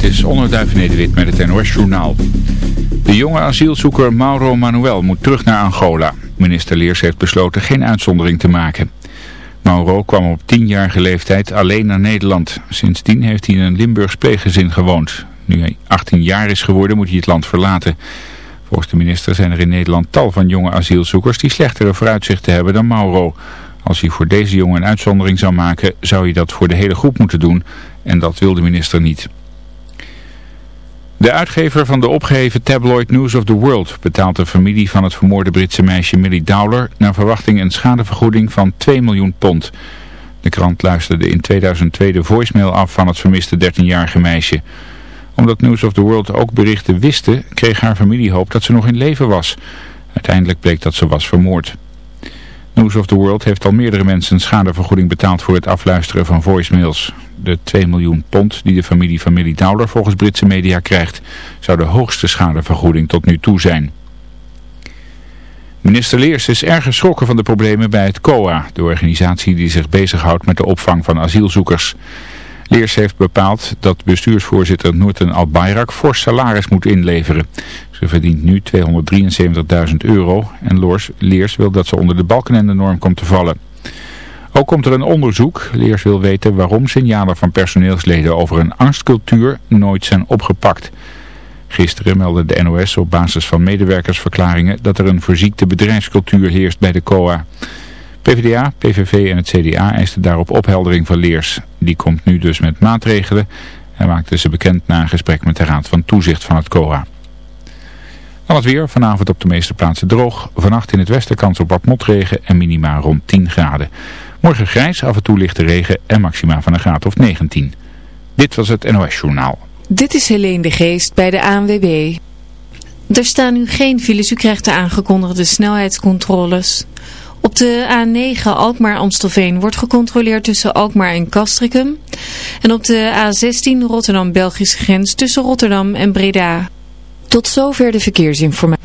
Dit is Onderduif Nederwit met het NOS Journaal. De jonge asielzoeker Mauro Manuel moet terug naar Angola. Minister Leers heeft besloten geen uitzondering te maken. Mauro kwam op tienjarige leeftijd alleen naar Nederland. Sindsdien heeft hij in een Limburgs pleeggezin gewoond. Nu hij 18 jaar is geworden moet hij het land verlaten. Volgens de minister zijn er in Nederland tal van jonge asielzoekers die slechtere vooruitzichten hebben dan Mauro. Als hij voor deze jongen een uitzondering zou maken, zou hij dat voor de hele groep moeten doen. En dat wil de minister niet. De uitgever van de opgeheven tabloid News of the World betaalt de familie van het vermoorde Britse meisje Millie Dowler naar verwachting een schadevergoeding van 2 miljoen pond. De krant luisterde in 2002 de voicemail af van het vermiste 13-jarige meisje. Omdat News of the World ook berichten wisten, kreeg haar familie hoop dat ze nog in leven was. Uiteindelijk bleek dat ze was vermoord. News of the World heeft al meerdere mensen schadevergoeding betaald voor het afluisteren van voicemails. De 2 miljoen pond die de familie van Millie Dowler volgens Britse media krijgt, zou de hoogste schadevergoeding tot nu toe zijn. Minister Leers is erg geschrokken van de problemen bij het COA, de organisatie die zich bezighoudt met de opvang van asielzoekers. Leers heeft bepaald dat bestuursvoorzitter Noorten Albayrak fors salaris moet inleveren. Ze verdient nu 273.000 euro en Leers wil dat ze onder de balken en de norm komt te vallen. Ook komt er een onderzoek. Leers wil weten waarom signalen van personeelsleden over een angstcultuur nooit zijn opgepakt. Gisteren meldde de NOS op basis van medewerkersverklaringen dat er een verziekte bedrijfscultuur heerst bij de COA. PvdA, PVV en het CDA eisten daarop opheldering van Leers. Die komt nu dus met maatregelen en maakte ze bekend na een gesprek met de Raad van Toezicht van het COA. Dan het weer, vanavond op de meeste plaatsen droog. Vannacht in het westen kans op wat motregen en minima rond 10 graden. Morgen grijs, af en toe lichte regen en maxima van een graad of 19. Dit was het NOS Journaal. Dit is Helene de Geest bij de ANWB. Er staan nu geen files, u krijgt de aangekondigde snelheidscontroles. Op de A9 Alkmaar-Amstelveen wordt gecontroleerd tussen Alkmaar en Castricum. En op de A16 Rotterdam-Belgische grens tussen Rotterdam en Breda. Tot zover de verkeersinformatie.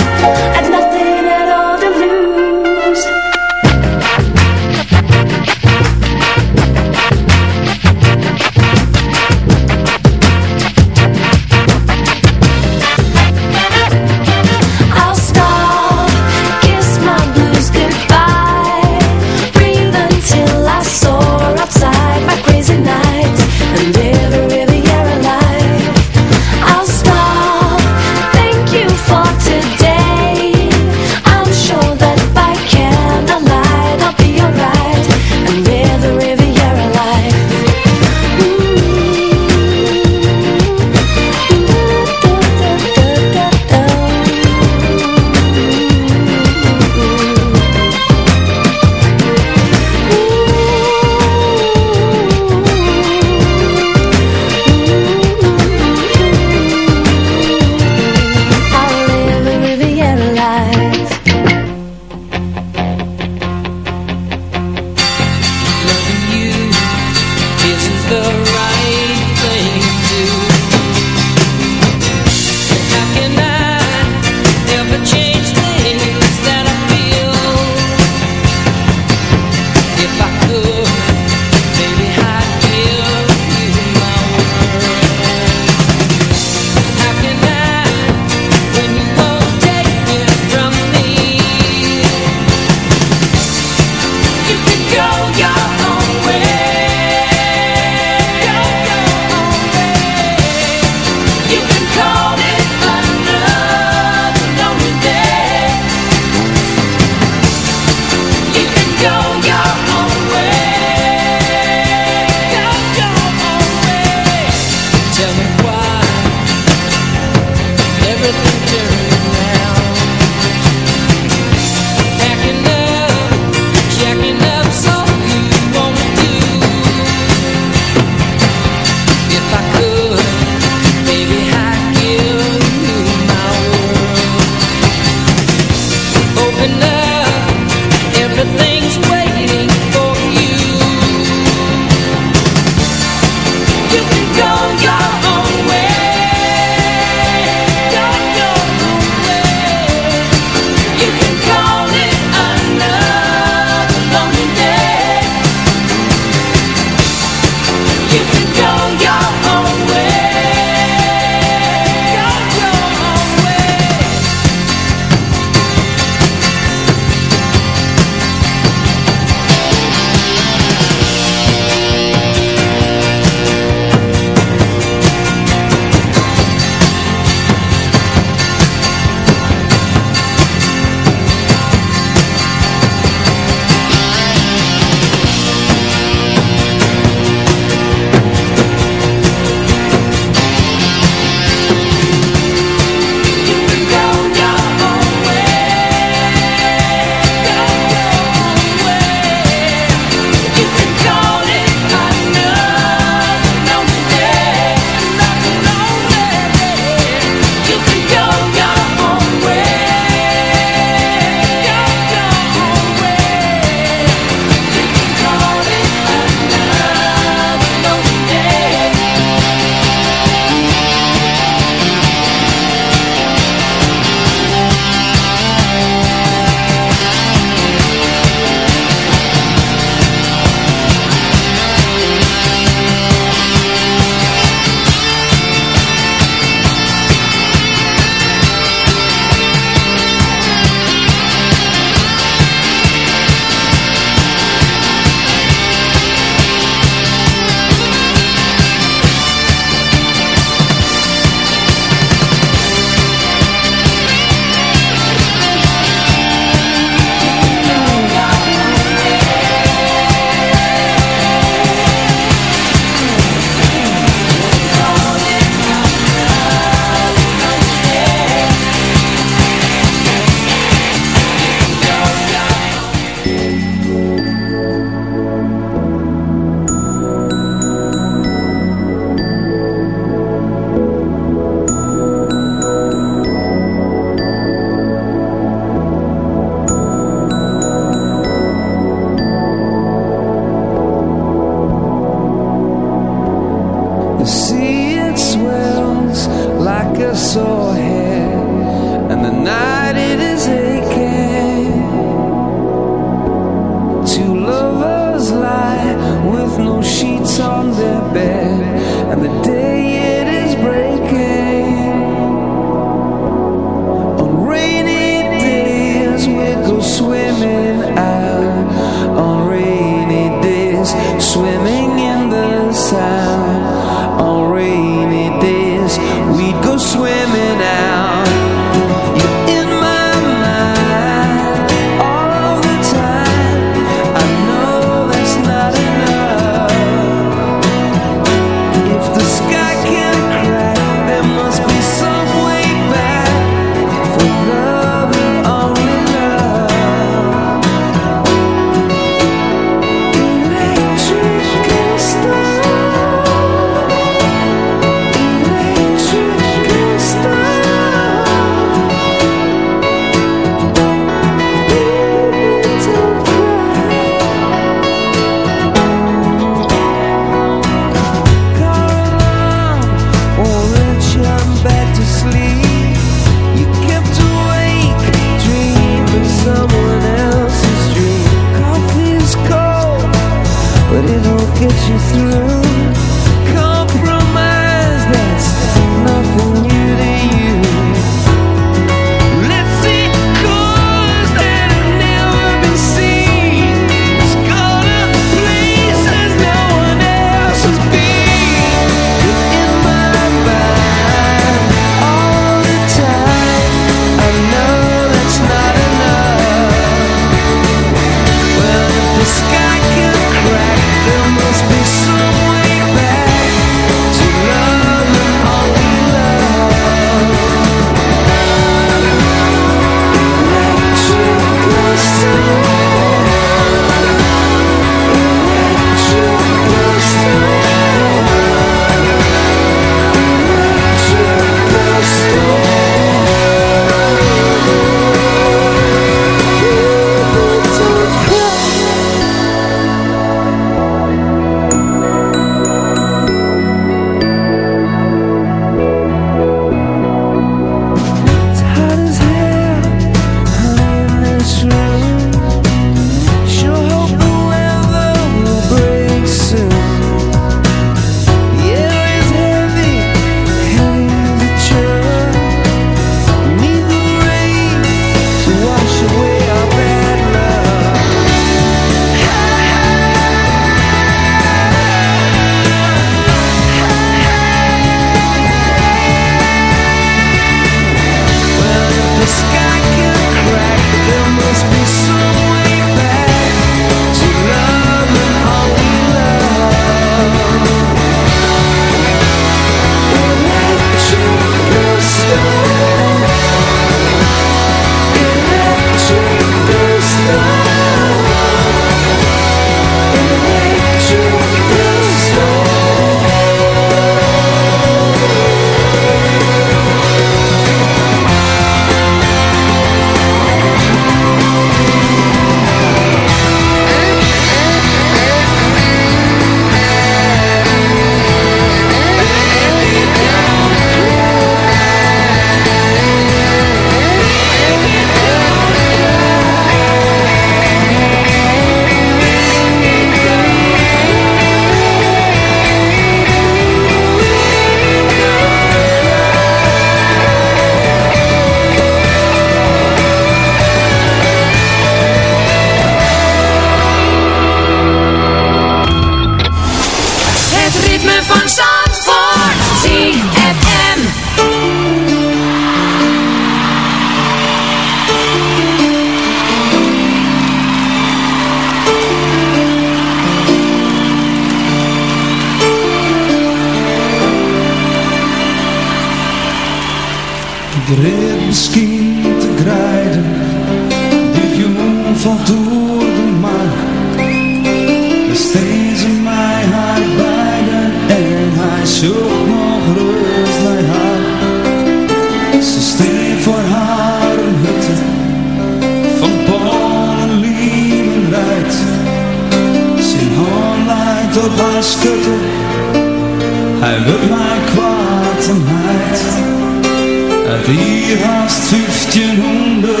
Die haast 1500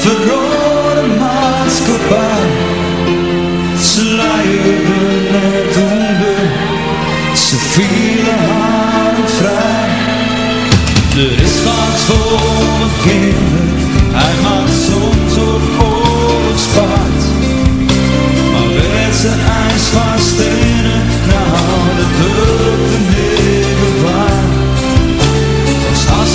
verrode maatschappij sluierde net onder, ze vielen haar vrij. Er is wat voor mijn kinderen, hij maakt soms op oorlogspaard. Maar werd zijn ijs van stenen, nou de hulp niet.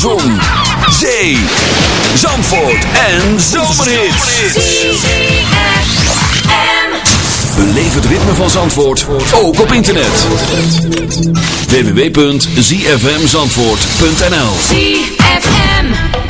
Zon, Zee, Zandvoort en Zomerhit. Beleef het ritme van Zandvoort, ook op internet. www.zfmzandvoort.nl ZFM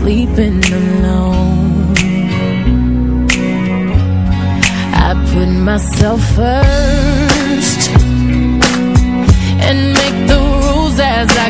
sleeping alone. I put myself first and make the rules as I